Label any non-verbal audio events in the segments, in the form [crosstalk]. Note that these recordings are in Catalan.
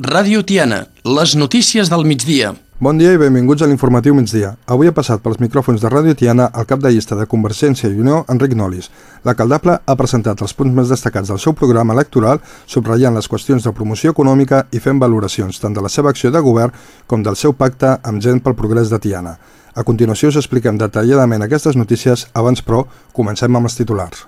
Ràdio Tiana, les notícies del migdia. Bon dia i benvinguts a l'informatiu migdia. Avui ha passat pels micròfons de Ràdio Tiana el cap de llista de Convergència i Unió, Enric Nolis. La Caldable ha presentat els punts més destacats del seu programa electoral, subratllant les qüestions de promoció econòmica i fent valoracions tant de la seva acció de govern com del seu pacte amb gent pel progrés de Tiana. A continuació us expliquem detalladament aquestes notícies, abans però comencem amb els titulars.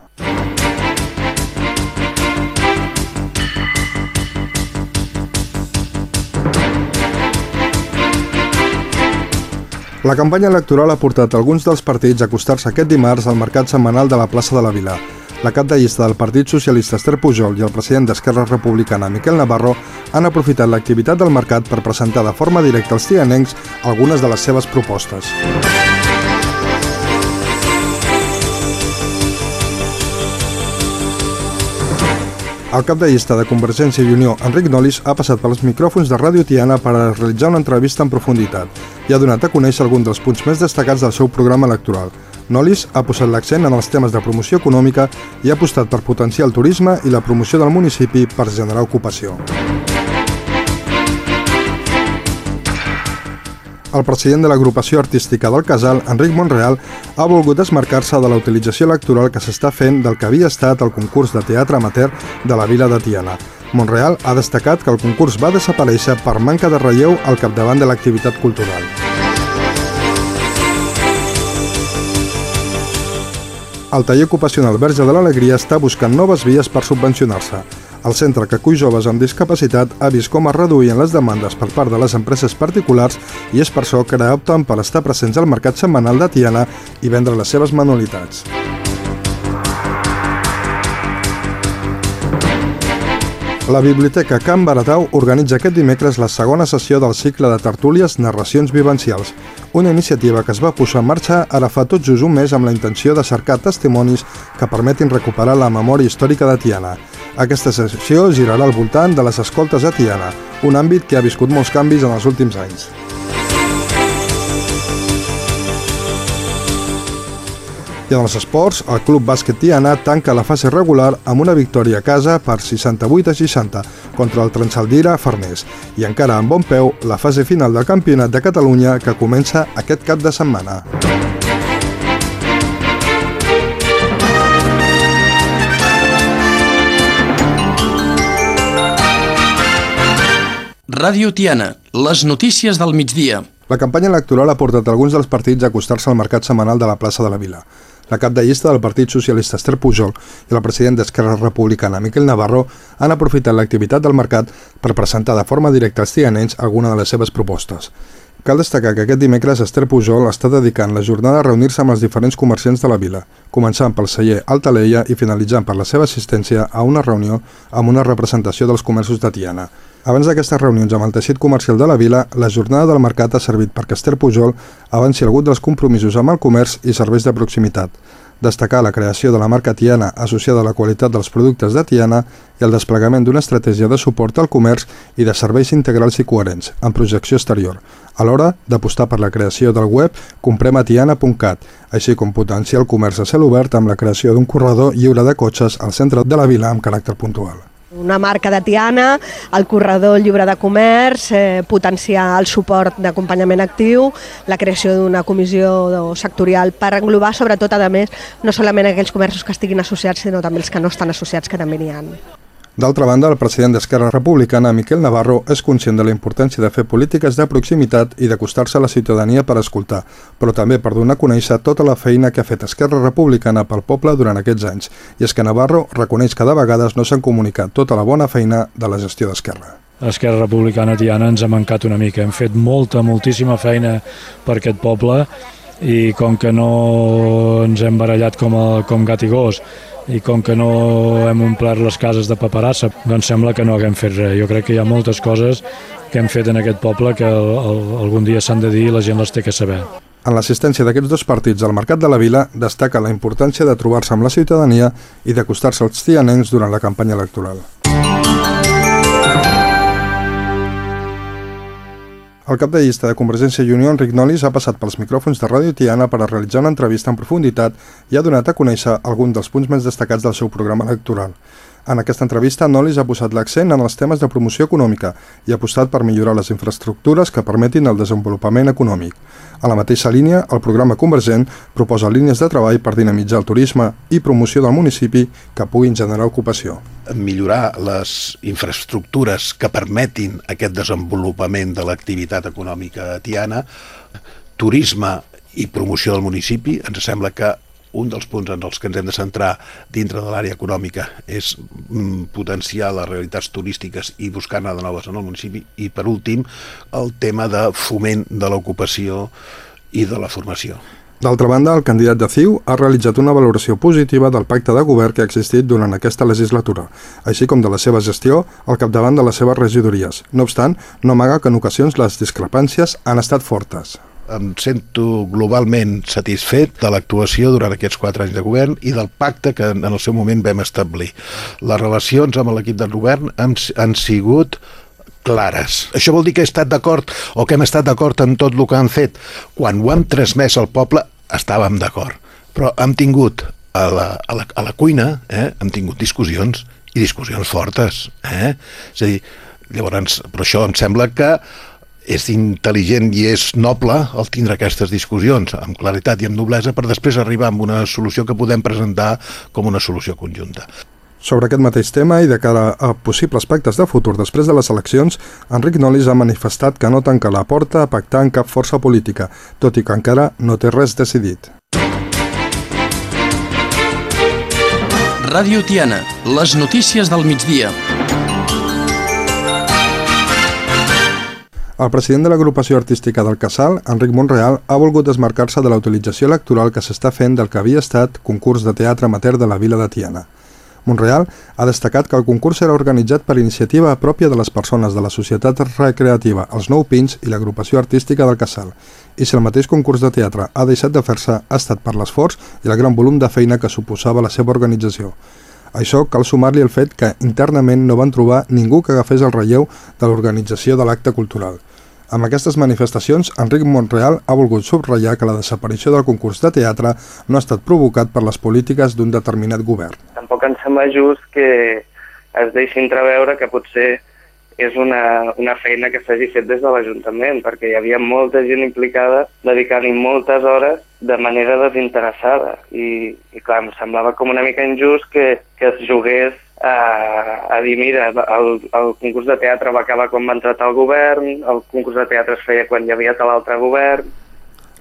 La campanya electoral ha portat alguns dels partits a acostar-se aquest dimarts al mercat setmanal de la plaça de la Vila. La cap de llista del Partit Socialista Esther Pujol i el president d'Esquerra Republicana Miquel Navarro han aprofitat l'activitat del mercat per presentar de forma directa als tianencs algunes de les seves propostes. El cap de llista de Convergència i Unió, Enric Nolis, ha passat pels micròfons de Ràdio Tiana per realitzar una entrevista en profunditat i ha donat a conèixer algun dels punts més destacats del seu programa electoral. Nolis ha posat l'accent en els temes de promoció econòmica i ha apostat per potenciar el turisme i la promoció del municipi per generar ocupació. El president de l'agrupació artística del Casal, Enric Monreal, ha volgut desmarcar-se de la utilització electoral que s'està fent del que havia estat el concurs de teatre amateur de la vila de Tiana. Monreal ha destacat que el concurs va desaparèixer per manca de relleu al capdavant de l'activitat cultural. El taller ocupacional Verge de l'Alegria està buscant noves vies per subvencionar-se. El centre que acull joves amb discapacitat ha vist com es reduïen les demandes per part de les empreses particulars i és per això que ara opten per estar presents al mercat setmanal de Tiana i vendre les seves manualitats. La Biblioteca Can Baratau organitza aquest dimecres la segona sessió del cicle de tertúlies Narracions Vivencials, una iniciativa que es va posar en marxa ara fa tot just un mes amb la intenció de cercar testimonis que permetin recuperar la memòria històrica de Tiana. Aquesta sessió girarà al voltant de les escoltes a Tiana, un àmbit que ha viscut molts canvis en els últims anys. I en els esports, el Club Bàsquet Tiana tanca la fase regular amb una victòria a casa per 68 a 60 contra el Transaldira Farners i encara amb bon peu la fase final del Campionat de Catalunya que comença aquest cap de setmana. Ràdio Tiana, les notícies del migdia. La campanya electoral ha portat alguns dels partits a acostar-se al mercat setmanal de la plaça de la Vila. La cap de llista del Partit Socialista Esther Pujol i la president d'Esquerra Republicana Miquel Navarro han aprofitat l'activitat del mercat per presentar de forma directa als tianencs alguna de les seves propostes. Cal destacar que aquest dimecres Esther Pujol està dedicant la jornada a reunir-se amb els diferents comerciants de la vila, començant pel celler Altaleia i finalitzant per la seva assistència a una reunió amb una representació dels comerços de Tiana. Abans d'aquestes reunions amb el teixit comercial de la vila, la jornada del mercat ha servit perquè Esther Pujol avanci algun dels compromisos amb el comerç i serveis de proximitat, destacar la creació de la marca Tiana associada a la qualitat dels productes de Tiana i el desplegament d'una estratègia de suport al comerç i de serveis integrals i coherents, amb projecció exterior, alhora d'apostar per la creació del web comprematiana.cat, així com potenciar el comerç a cel obert amb la creació d'un corredor lliure de cotxes al centre de la vila amb caràcter puntual. Una marca de Tiana, el corredor lliure de comerç, eh, potenciar el suport d'acompanyament actiu, la creació d'una comissió sectorial per englobar, sobretot, a més, no solament aquells comerços que estiguin associats, sinó també els que no estan associats, que també n'hi ha. D'altra banda, el president d'Esquerra Republicana, Miquel Navarro, és conscient de la importància de fer polítiques de proximitat i d'acostar-se a la ciutadania per escoltar, però també per donar a conèixer tota la feina que ha fet Esquerra Republicana pel poble durant aquests anys. I és que Navarro reconeix que de vegades no s'han comunicat tota la bona feina de la gestió d'Esquerra. Esquerra Republicana Tiana ens ha mancat una mica. Hem fet molta, moltíssima feina per aquest poble i com que no ens hem barallat com, a, com gat i gos i com que no hem omplert les cases de paperassa, doncs sembla que no haguem fet res. Jo crec que hi ha moltes coses que hem fet en aquest poble que el, el, algun dia s'han de dir i la gent les té que saber. En l'assistència d'aquests dos partits al Mercat de la Vila destaca la importància de trobar-se amb la ciutadania i d'acostar-se als tianencs durant la campanya electoral. El cap de llista de Convergència i Unió, Enric Nolis, ha passat pels micròfons de Ràdio Tiana per a realitzar una entrevista en profunditat i ha donat a conèixer algun dels punts més destacats del seu programa electoral. En aquesta entrevista, Nolis ha posat l'accent en els temes de promoció econòmica i ha apostat per millorar les infraestructures que permetin el desenvolupament econòmic. A la mateixa línia, el programa Convergent proposa línies de treball per dinamitzar el turisme i promoció del municipi que puguin generar ocupació. Millorar les infraestructures que permetin aquest desenvolupament de l'activitat econòmica tiana, turisme i promoció del municipi, ens sembla que un dels punts en els que ens hem de centrar dintre de l'àrea econòmica és mm, potenciar les realitats turístiques i buscar-ne de noves en el municipi i per últim el tema de foment de l'ocupació i de la formació. D'altra banda, el candidat de CiU ha realitzat una valoració positiva del pacte de govern que ha existit durant aquesta legislatura, així com de la seva gestió al capdavant de les seves regidories. No obstant, no amaga que en ocasions les discrepàncies han estat fortes em sento globalment satisfet de l'actuació durant aquests quatre anys de govern i del pacte que en el seu moment vam establir. Les relacions amb l'equip del govern han, han sigut clares. Això vol dir que he estat d'acord o que hem estat d'acord en tot el que han fet. Quan ho hem transmès al poble estàvem d'acord, però hem tingut a la, a la, a la cuina, eh, hem tingut discussions i discussions fortes. Eh? És a dir, llavors, però això em sembla que és intel·ligent i és noble el tindre aquestes discussions amb claritat i amb noblesa per després arribar amb una solució que podem presentar com una solució conjunta. Sobre aquest mateix tema i de cara a possibles pactes de futur després de les eleccions, Enric Nolis ha manifestat que no tanca la porta a pactar amb cap força política, tot i que encara no té res decidit. Ràdio Tiana, les notícies del migdia. El president de l'agrupació artística del Casal, Enric Monreal, ha volgut desmarcar-se de la utilització electoral que s'està fent del que havia estat concurs de teatre amateur de la vila de Tiana. Monreal ha destacat que el concurs era organitzat per iniciativa pròpia de les persones de la societat recreativa Els Nou Pins i l'agrupació artística del Casal, i si el mateix concurs de teatre ha deixat de fer-se ha estat per l'esforç i el gran volum de feina que suposava la seva organització. Això cal sumar-li el fet que internament no van trobar ningú que agafés el relleu de l'organització de l'acte cultural. Amb aquestes manifestacions, Enric Montreal ha volgut subratllar que la desaparició del concurs de teatre no ha estat provocat per les polítiques d'un determinat govern. Tampoc em sembla just que es deixi entreveure que potser és una, una feina que s'hagi fet des de l'Ajuntament, perquè hi havia molta gent implicada dedicant-hi moltes hores de manera desinteressada. I, i clar, em semblava com una mica injust que, que es jugués a, a dir, mira, el, el concurs de teatre va acabar quan va entrar el govern, el concurs de teatre es feia quan hi havia l'altre govern...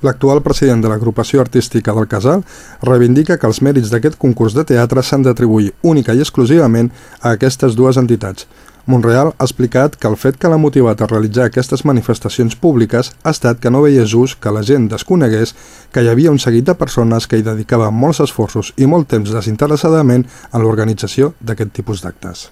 L'actual president de l'agrupació artística del Casal reivindica que els mèrits d'aquest concurs de teatre s'han d'atribuir única i exclusivament a aquestes dues entitats, Montreal ha explicat que el fet que l'ha motivat a realitzar aquestes manifestacions públiques ha estat que no veia just que la gent desconegués que hi havia un seguit de persones que hi dedicaven molts esforços i molt temps desinteressadament en l'organització d'aquest tipus d'actes.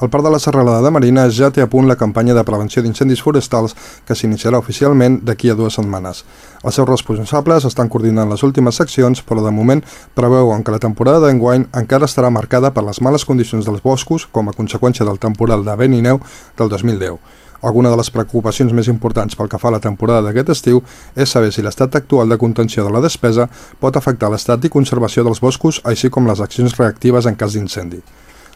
El Parc de la Serralada de Marina ja té a punt la campanya de prevenció d'incendis forestals que s'iniciarà oficialment d'aquí a dues setmanes. Els seus responsables estan coordinant les últimes seccions, però de moment preveuen que la temporada d'enguany encara estarà marcada per les males condicions dels boscos com a conseqüència del temporal de vent i neu del 2010. Alguna de les preocupacions més importants pel que fa a la temporada d'aquest estiu és saber si l'estat actual de contenció de la despesa pot afectar l'estat i conservació dels boscos, així com les accions reactives en cas d'incendi.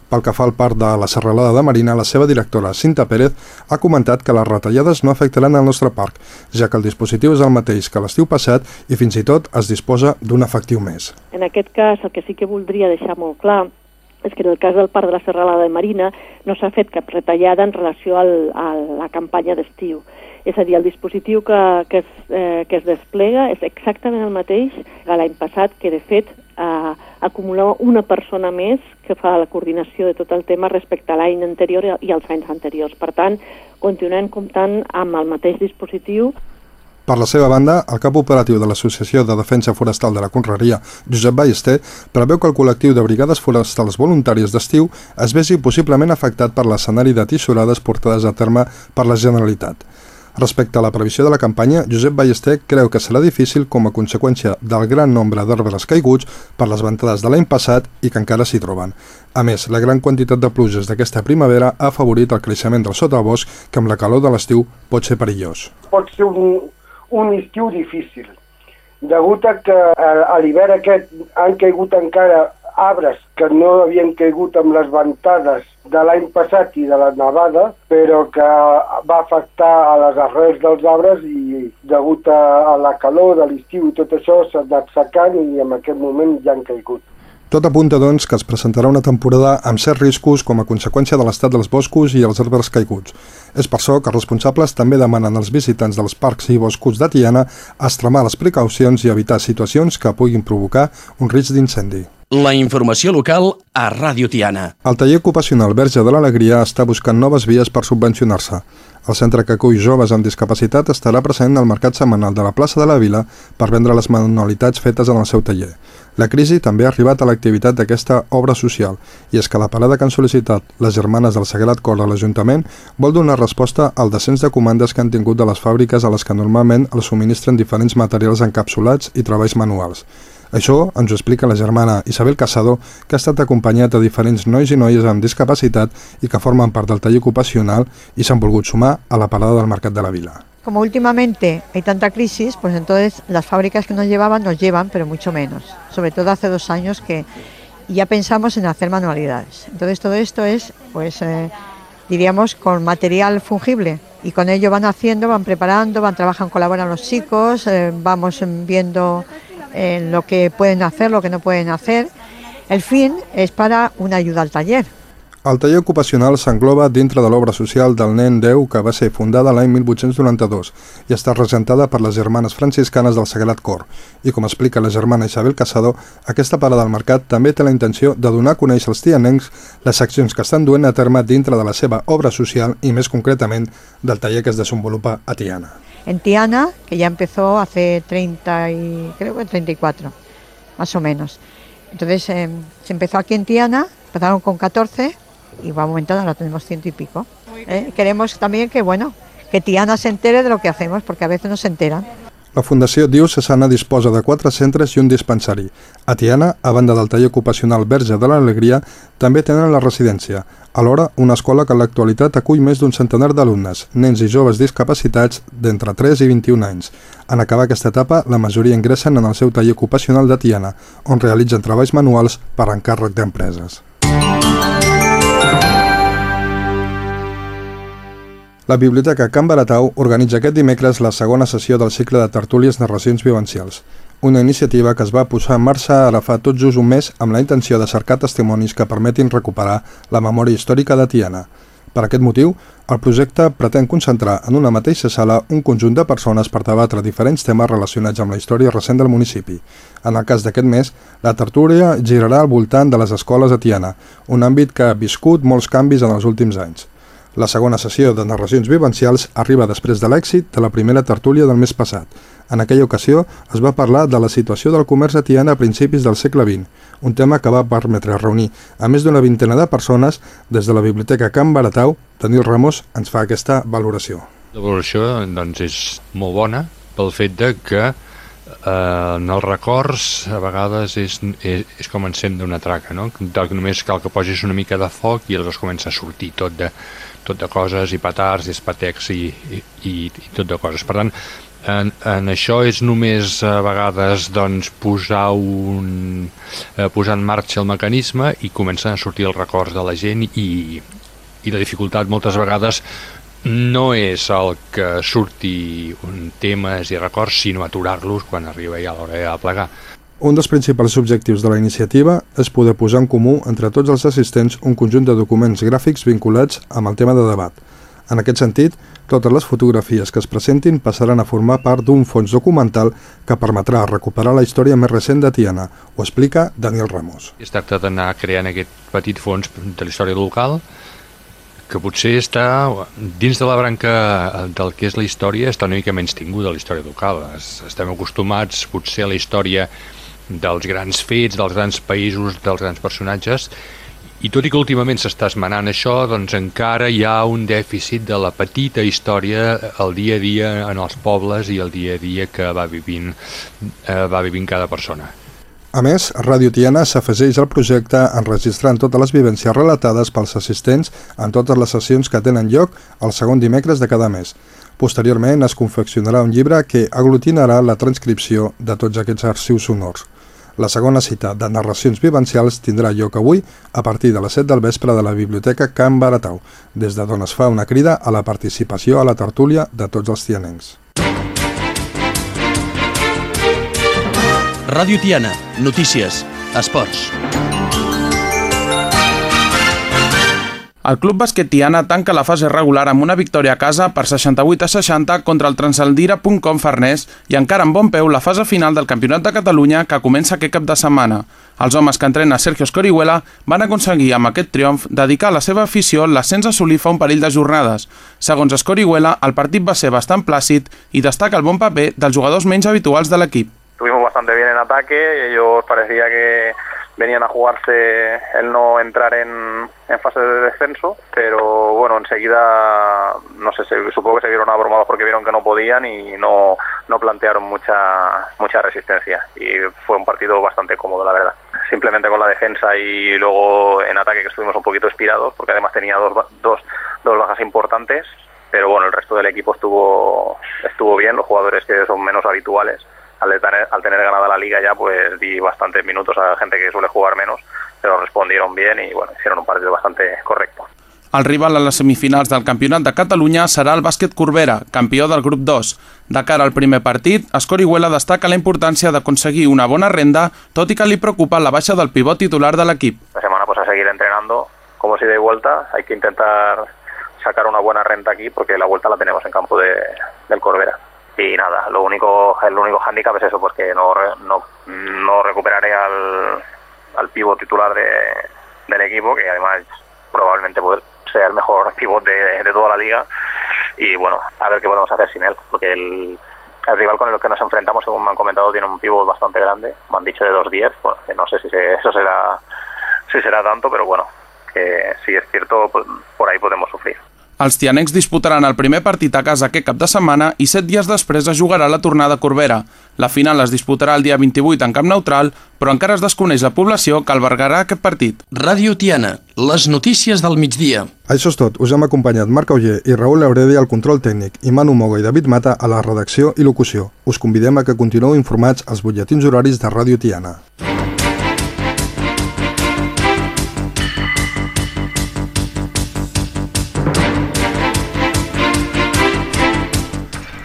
Pel que fa al parc de la Serralada de Marina, la seva directora, Cinta Pérez, ha comentat que les retallades no afectaran el nostre parc, ja que el dispositiu és el mateix que l'estiu passat i fins i tot es disposa d'un efectiu més. En aquest cas, el que sí que voldria deixar molt clar és que en el cas del Parc de la Serralada de Marina no s'ha fet cap retallada en relació al, a la campanya d'estiu. És a dir, el dispositiu que, que, es, eh, que es desplega és exactament el mateix que l'any passat, que de fet eh, acumular una persona més que fa la coordinació de tot el tema respecte a l'any anterior i als anys anteriors. Per tant, continuem comptant amb el mateix dispositiu per la seva banda, el cap operatiu de l'Associació de Defensa Forestal de la Conreria, Josep Ballester, preveu que el col·lectiu de brigades forestals voluntàries d'estiu es vegi possiblement afectat per l'escenari de tissurades portades a terme per la Generalitat. Respecte a la previsió de la campanya, Josep Ballester creu que serà difícil com a conseqüència del gran nombre d'arbres caiguts per les ventades de l'any passat i que encara s'hi troben. A més, la gran quantitat de pluges d'aquesta primavera ha afavorit el creixement del sotabosc que amb la calor de l'estiu pot ser perillós. Pot ser un, un estiu difícil. degut a que a l'hivern aquest han caigut encara arbres que no havien caigut amb les ventades de l'any passat i de la nevada, però que va afectar a les arrels dels arbres i degut a, la calor de l'estiu i tot això s'ha anat secant i en aquest moment ja han caigut. Tot apunta, doncs, que es presentarà una temporada amb certs riscos com a conseqüència de l'estat dels boscos i els arbres caiguts. És per això que els responsables també demanen als visitants dels parcs i boscos de Tiana extremar les precaucions i evitar situacions que puguin provocar un risc d'incendi. La informació local a Ràdio Tiana. El taller ocupacional Verge de l'Alegria està buscant noves vies per subvencionar-se. El centre que acull joves amb discapacitat estarà present al mercat setmanal de la plaça de la Vila per vendre les manualitats fetes en el seu taller. La crisi també ha arribat a l'activitat d'aquesta obra social i és que la parada que han sol·licitat les germanes del Sagrat Cor de l'Ajuntament vol donar resposta al descens de comandes que han tingut de les fàbriques a les que normalment els subministren diferents materials encapsulats i treballs manuals. Això ens ho explica la germana Isabel Casado, que ha estat acompanyat de diferents nois i noies amb discapacitat i que formen part del taller ocupacional i s'han volgut sumar a la parada del Mercat de la Vila. Como últimamente hay tanta crisis, pues entonces las fábricas que nos llevaban nos llevan, pero mucho menos. Sobre todo hace dos años que ya pensamos en hacer manualidades. Entonces todo esto es, pues, eh, diríamos, con material fungible. Y con ello van haciendo, van preparando, van trabajando, colaboran los chicos, eh, vamos viendo eh, lo que pueden hacer, lo que no pueden hacer. El fin es para una ayuda al taller. El taller ocupacional s'engloba dintre de l'obra social del Nen Déu que va ser fundada l'any 1892 i està representada per les germanes franciscanes del Sagrat Cor. I com explica la germana Isabel Casado, aquesta parada del mercat també té la intenció de donar a conèixer als tianencs les accions que estan duent a terme dintre de la seva obra social i més concretament del taller que es desenvolupa a Tiana. En Tiana, que ya empezó hace 30 y creo que 34, más o menos. Entonces eh, se empezó aquí en Tiana, empezaron con 14 y va aumentando, ahora tenemos ciento y pico. ¿eh? Queremos también que, bueno, que Tiana se entere de lo que hacemos, porque a veces no se enteran. La Fundació Diocesana disposa de quatre centres i un dispensari. A Tiana, a banda del taller ocupacional Verge de l'Alegria, també tenen la residència. Alhora, una escola que en l'actualitat acull més d'un centenar d'alumnes, nens i joves discapacitats d'entre 3 i 21 anys. En acabar aquesta etapa, la majoria ingressen en el seu taller ocupacional de Tiana, on realitzen treballs manuals per encàrrec d'empreses. La Biblioteca Can Baratau organitza aquest dimecres la segona sessió del cicle de tertúlies narracions vivencials, una iniciativa que es va posar en marxa ara fa tot just un mes amb la intenció de cercar testimonis que permetin recuperar la memòria històrica de Tiana. Per aquest motiu, el projecte pretén concentrar en una mateixa sala un conjunt de persones per debatre diferents temes relacionats amb la història recent del municipi. En el cas d'aquest mes, la tertúlia girarà al voltant de les escoles a Tiana, un àmbit que ha viscut molts canvis en els últims anys. La segona sessió de narracions vivencials arriba després de l'èxit de la primera tertúlia del mes passat. En aquella ocasió es va parlar de la situació del comerç a Tiana a principis del segle XX, un tema que va permetre reunir a més d'una vintena de persones des de la Biblioteca Can Baratau. Daniel Ramos ens fa aquesta valoració. La valoració doncs, és molt bona pel fet de que eh, en els records a vegades és, és, és com encendre una traca, no? només cal que posis una mica de foc i aleshores comença a sortir tot de, tot de coses i petards i espatecs i, i, i, tot de coses. Per tant, en, en això és només a vegades doncs, posar, un, eh, posar en marxa el mecanisme i comencen a sortir els records de la gent i, i la dificultat moltes vegades no és el que surti un temes i records, sinó aturar-los quan arriba ja l'hora de plegar. Un dels principals objectius de la iniciativa és poder posar en comú entre tots els assistents un conjunt de documents gràfics vinculats amb el tema de debat. En aquest sentit, totes les fotografies que es presentin passaran a formar part d'un fons documental que permetrà recuperar la història més recent de Tiana, ho explica Daniel Ramos. Es tracta d'anar creant aquest petit fons de la història local que potser està dins de la branca del que és la història està una mica menys tinguda la història local. Estem acostumats potser a la història dels grans fets, dels grans països, dels grans personatges, i tot i que últimament s'està esmenant això, doncs encara hi ha un dèficit de la petita història el dia a dia en els pobles i el dia a dia que va vivint, eh, va vivint cada persona. A més, Ràdio Tiana s'afegeix al projecte enregistrant totes les vivències relatades pels assistents en totes les sessions que tenen lloc el segon dimecres de cada mes. Posteriorment es confeccionarà un llibre que aglutinarà la transcripció de tots aquests arxius sonors. La segona cita de narracions vivencials tindrà lloc avui a partir de les 7 del vespre de la Biblioteca Can Baratau, des de d'on es fa una crida a la participació a la tertúlia de tots els tianencs. Ràdio Tiana, notícies, esports. El Club Basquet Tiana tanca la fase regular amb una victòria a casa per 68 a 60 contra el transaldira.com Farners i encara amb bon peu la fase final del Campionat de Catalunya que comença aquest cap de setmana. Els homes que entrena Sergio Scorihuela van aconseguir amb aquest triomf dedicar a la seva afició l'ascens a assolir fa un parell de jornades. Segons Scorihuela, el partit va ser bastant plàcid i destaca el bon paper dels jugadors menys habituals de l'equip. Estuvimos bastante bien en ataque, ellos parecía que venían a jugarse el no entrar en, en fase de descenso, pero bueno, enseguida, no sé, supongo que se vieron abrumados porque vieron que no podían y no, no plantearon mucha, mucha resistencia. Y fue un partido bastante cómodo, la verdad. Simplemente con la defensa y luego en ataque que estuvimos un poquito inspirados, porque además tenía dos, dos, dos bajas importantes, pero bueno, el resto del equipo estuvo, estuvo bien, los jugadores que son menos habituales al tener, al tener ganada la liga ya pues di bastantes minutos a gente que suele jugar menos, pero respondieron bien y bueno, hicieron un partido bastante correcto. El rival a les semifinals del Campionat de Catalunya serà el bàsquet Corbera, campió del grup 2. De cara al primer partit, Escorihuela destaca la importància d'aconseguir una bona renda, tot i que li preocupa la baixa del pivot titular de l'equip. La semana pues a seguir entrenando como si de vuelta, hay que intentar sacar una buena renta aquí porque la vuelta la tenemos en campo de, del Corbera y nada, lo único, el único hándicap es eso, porque no, no, no recuperaré al, al pivot titular de, del equipo, que además probablemente sea el mejor [laughs] pivot de, de, toda la liga, y bueno, a ver qué podemos hacer sin él, porque el, el rival con el que nos enfrentamos, según me han comentado, tiene un pivot bastante grande, me han dicho de 2.10, bueno, que no sé si se, eso será, si será tanto, pero bueno, que si es cierto, pues, por ahí podemos sufrir. Els tianecs disputaran el primer partit a casa aquest cap de setmana i set dies després es jugarà la tornada a Corbera. La final es disputarà el dia 28 en camp neutral, però encara es desconeix la població que albergarà aquest partit. Ràdio Tiana, les notícies del migdia. Això és tot. Us hem acompanyat Marc Auger i Raül Auredi al control tècnic i Manu Mogo i David Mata a la redacció i locució. Us convidem a que continueu informats als butlletins horaris de Ràdio Tiana.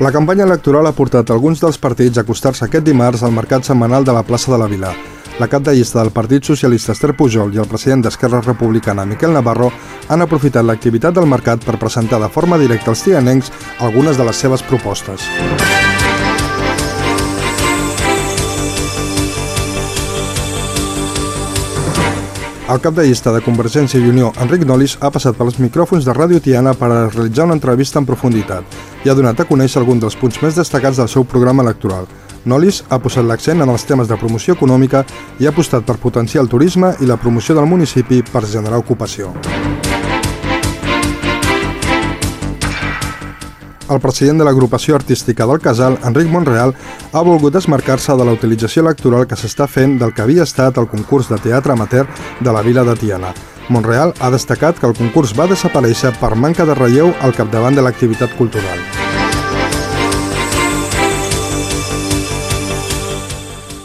La campanya electoral ha portat alguns dels partits a acostar-se aquest dimarts al mercat setmanal de la plaça de la Vila. La cap de llista del Partit Socialista Esther Pujol i el president d'Esquerra Republicana Miquel Navarro han aprofitat l'activitat del mercat per presentar de forma directa als tianencs algunes de les seves propostes. El cap de llista de Convergència i Unió, Enric Nolis, ha passat pels micròfons de Ràdio Tiana per a realitzar una entrevista en profunditat i ha donat a conèixer alguns dels punts més destacats del seu programa electoral. Nolis ha posat l'accent en els temes de promoció econòmica i ha apostat per potenciar el turisme i la promoció del municipi per generar ocupació. El president de l'agrupació artística del Casal, Enric Monreal, ha volgut desmarcar-se de la utilització electoral que s'està fent del que havia estat el concurs de teatre amateur de la vila de Tiana. Monreal ha destacat que el concurs va desaparèixer per manca de relleu al capdavant de l'activitat cultural.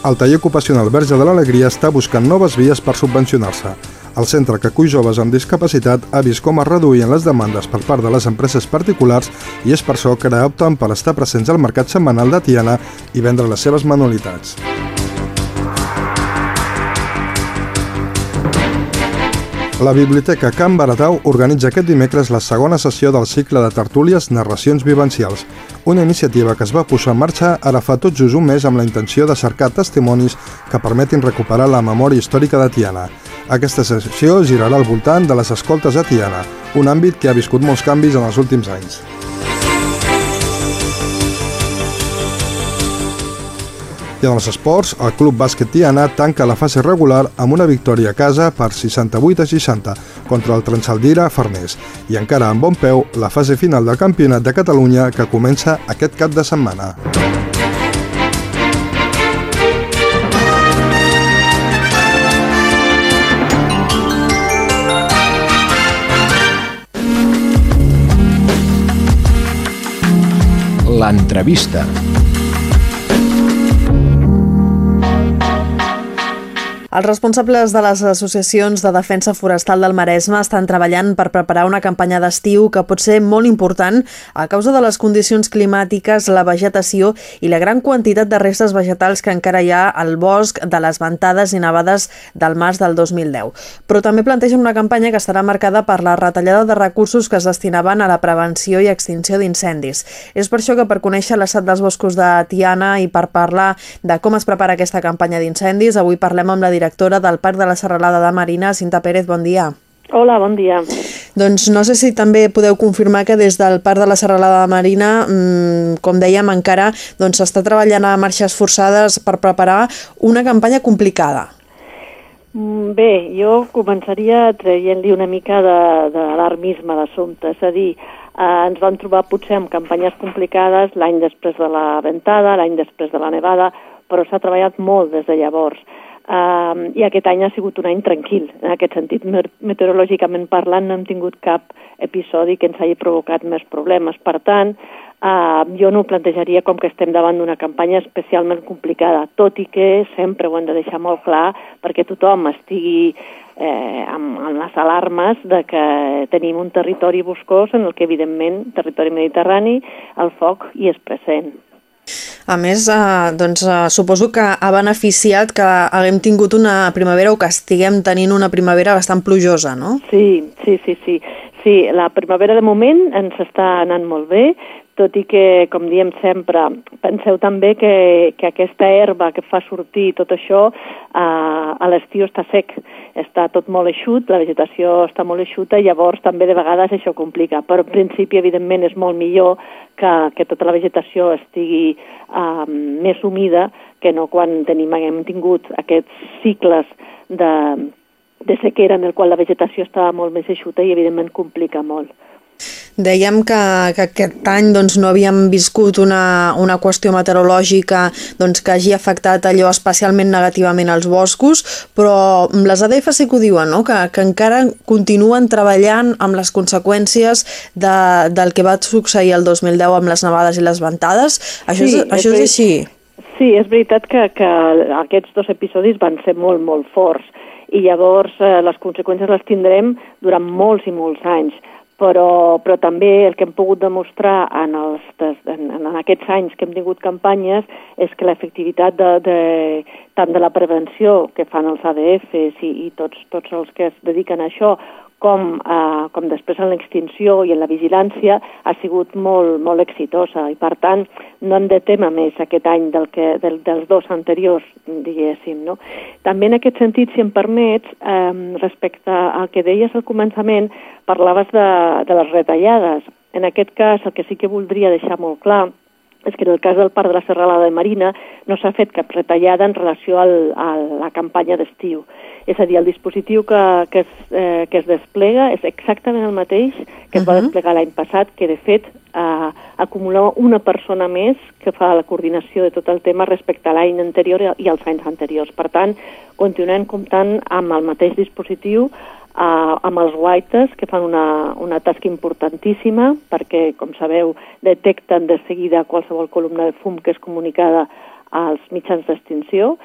El taller ocupacional Verge de l'Alegria està buscant noves vies per subvencionar-se. El centre que acull joves amb discapacitat ha vist com es reduïen les demandes per part de les empreses particulars i és per això que ara opten per estar presents al mercat setmanal de Tiana i vendre les seves manualitats. La Biblioteca Can Baratau organitza aquest dimecres la segona sessió del cicle de tertúlies Narracions Vivencials, una iniciativa que es va posar en marxa ara fa tot just un mes amb la intenció de cercar testimonis que permetin recuperar la memòria històrica de Tiana. Aquesta sessió girarà al voltant de les escoltes a Tiana, un àmbit que ha viscut molts canvis en els últims anys. I en els esports, el Club Bàsquet Tiana tanca la fase regular amb una victòria a casa per 68 a 60 contra el Transaldira Farners i encara amb bon peu la fase final del Campionat de Catalunya que comença aquest cap de setmana. L'entrevista. Els responsables de les associacions de defensa forestal del Maresme estan treballant per preparar una campanya d'estiu que pot ser molt important a causa de les condicions climàtiques, la vegetació i la gran quantitat de restes vegetals que encara hi ha al bosc de les ventades i nevades del març del 2010. Però també plantegen una campanya que estarà marcada per la retallada de recursos que es destinaven a la prevenció i extinció d'incendis. És per això que per conèixer l'estat dels boscos de Tiana i per parlar de com es prepara aquesta campanya d'incendis, avui parlem amb la directora directora del Parc de la Serralada de Marina, Cinta Pérez, bon dia. Hola, bon dia. Doncs no sé si també podeu confirmar que des del Parc de la Serralada de Marina, mmm, com dèiem, encara doncs, s'està doncs, treballant a marxes forçades per preparar una campanya complicada. Mm, bé, jo començaria traient-li una mica d'alarmisme de, d'assumpte, és a dir, eh, ens vam trobar potser amb campanyes complicades l'any després de la ventada, l'any després de la nevada, però s'ha treballat molt des de llavors. Uh, I aquest any ha sigut un any tranquil. En aquest sentit, meteorològicament parlant, no hem tingut cap episodi que ens hagi provocat més problemes. Per tant, uh, jo no ho plantejaria com que estem davant d'una campanya especialment complicada, tot i que sempre ho hem de deixar molt clar perquè tothom estigui eh, amb, amb les alarmes de que tenim un territori boscós en el que, evidentment, territori mediterrani, el foc hi és present. A més, eh, doncs, eh, suposo que ha beneficiat que haguem tingut una primavera o que estiguem tenint una primavera bastant plujosa, no? Sí, sí, sí, sí. Sí, la primavera de moment ens està anant molt bé, tot i que, com diem sempre, penseu també que, que aquesta herba que fa sortir tot això eh, a l'estiu està sec, està tot molt eixut, la vegetació està molt eixuta, i llavors també de vegades això complica, però en principi, evidentment, és molt millor que, que tota la vegetació estigui eh, més humida que no quan tenim, hem tingut aquests cicles de, de sequera en el qual la vegetació estava molt més eixuta i evidentment complica molt. Dèiem que, que aquest any doncs, no havíem viscut una, una qüestió meteorològica doncs, que hagi afectat allò especialment negativament als boscos, però les ADF sí que ho diuen, no? que, que encara continuen treballant amb les conseqüències de, del que va succeir el 2010 amb les nevades i les ventades. Això, sí, és, això és, és així? Sí, és veritat que, que aquests dos episodis van ser molt, molt forts i llavors eh, les conseqüències les tindrem durant molts i molts anys però, però també el que hem pogut demostrar en, els, en, en aquests anys que hem tingut campanyes és que l'efectivitat de, de, tant de la prevenció que fan els ADFs i, i tots, tots els que es dediquen a això, com, eh, com després en l'extinció i en la vigilància ha sigut molt, molt exitosa i per tant no hem de tema més aquest any del que, del, dels dos anteriors, diguéssim. No? També en aquest sentit, si em permets, eh, respecte al que deies al començament, parlaves de, de les retallades. En aquest cas, el que sí que voldria deixar molt clar és que en el cas del Parc de la Serralada de Marina no s'ha fet cap retallada en relació al, a la campanya d'estiu. És a dir, el dispositiu que, que, es, eh, que es desplega és exactament el mateix que es uh -huh. va desplegar l'any passat, que de fet eh, acumula una persona més que fa la coordinació de tot el tema respecte a l'any anterior i als anys anteriors. Per tant, continuem comptant amb el mateix dispositiu, eh, amb els guaites, que fan una, una tasca importantíssima, perquè, com sabeu, detecten de seguida qualsevol columna de fum que és comunicada als mitjans d'extinció,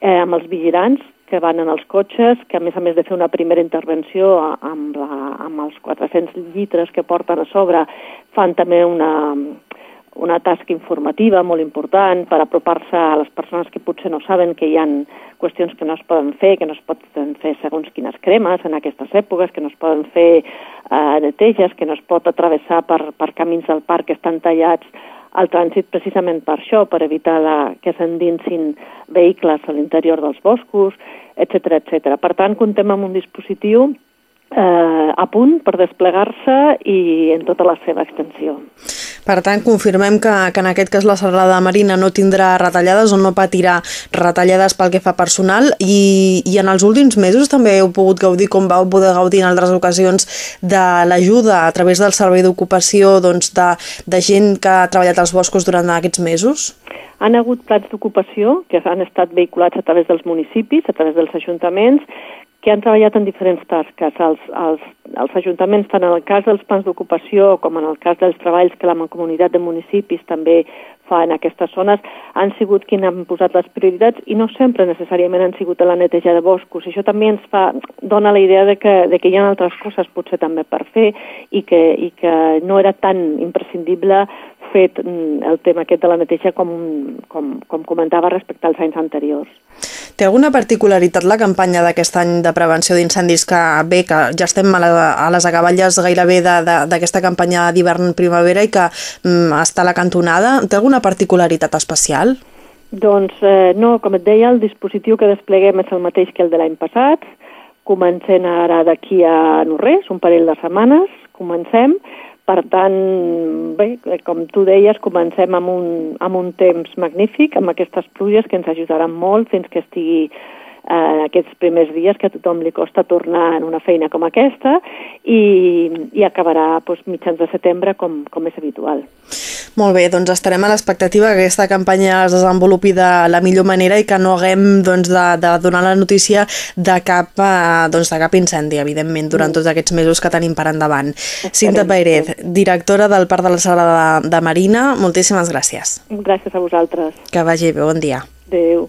eh, amb els vigilants, que van en els cotxes, que a més a més de fer una primera intervenció amb, la, amb els 400 llitres que porten a sobre, fan també una, una tasca informativa molt important per apropar-se a les persones que potser no saben que hi ha qüestions que no es poden fer, que no es poden fer segons quines cremes en aquestes èpoques, que no es poden fer eh, neteges, que no es pot atravessar per, per camins del parc que estan tallats el trànsit precisament per això, per evitar la, que s'endinsin vehicles a l'interior dels boscos, etc etc. Per tant, contem amb un dispositiu eh, a punt per desplegar-se i en tota la seva extensió. Per tant, confirmem que, que en aquest cas la serralada marina no tindrà retallades o no patirà retallades pel que fa personal i, i en els últims mesos també heu pogut gaudir, com vau poder gaudir en altres ocasions, de l'ajuda a través del servei d'ocupació doncs, de, de gent que ha treballat als boscos durant aquests mesos? Han hagut plans d'ocupació que han estat vehiculats a través dels municipis, a través dels ajuntaments, que han treballat en diferents tasques. Els, els, els ajuntaments, tant en el cas dels plans d'ocupació com en el cas dels treballs que la Mancomunitat de Municipis també fa en aquestes zones, han sigut qui han posat les prioritats i no sempre necessàriament han sigut a la neteja de boscos. Això també ens fa, dona la idea de que, de que hi ha altres coses potser també per fer i que, i que no era tan imprescindible fet mm, el tema aquest de la neteja com, com, com comentava respecte als anys anteriors. Té alguna particularitat la campanya d'aquest any de prevenció d'incendis que bé, que ja estem a, la, a les acaballes gairebé d'aquesta campanya d'hivern-primavera i que mm, està a la cantonada? Té alguna particularitat especial? Doncs eh, no, com et deia, el dispositiu que despleguem és el mateix que el de l'any passat. Comencem ara d'aquí a no res, un parell de setmanes, comencem. Per tant, bé, com tu deies, comencem amb un, amb un temps magnífic, amb aquestes pluges que ens ajudaran molt fins que estigui eh, aquests primers dies que a tothom li costa tornar en una feina com aquesta i, i acabarà doncs, mitjans de setembre com, com és habitual. Molt bé, doncs estarem a l'expectativa que aquesta campanya es desenvolupi de la millor manera i que no haguem doncs, de, de donar la notícia de cap, eh, doncs, de cap incendi, evidentment, durant mm. tots aquests mesos que tenim per endavant. Cinta Pairet, directora del Parc de la Sala de, de Marina, moltíssimes gràcies. Gràcies a vosaltres. Que vagi bé, bon dia. Adéu.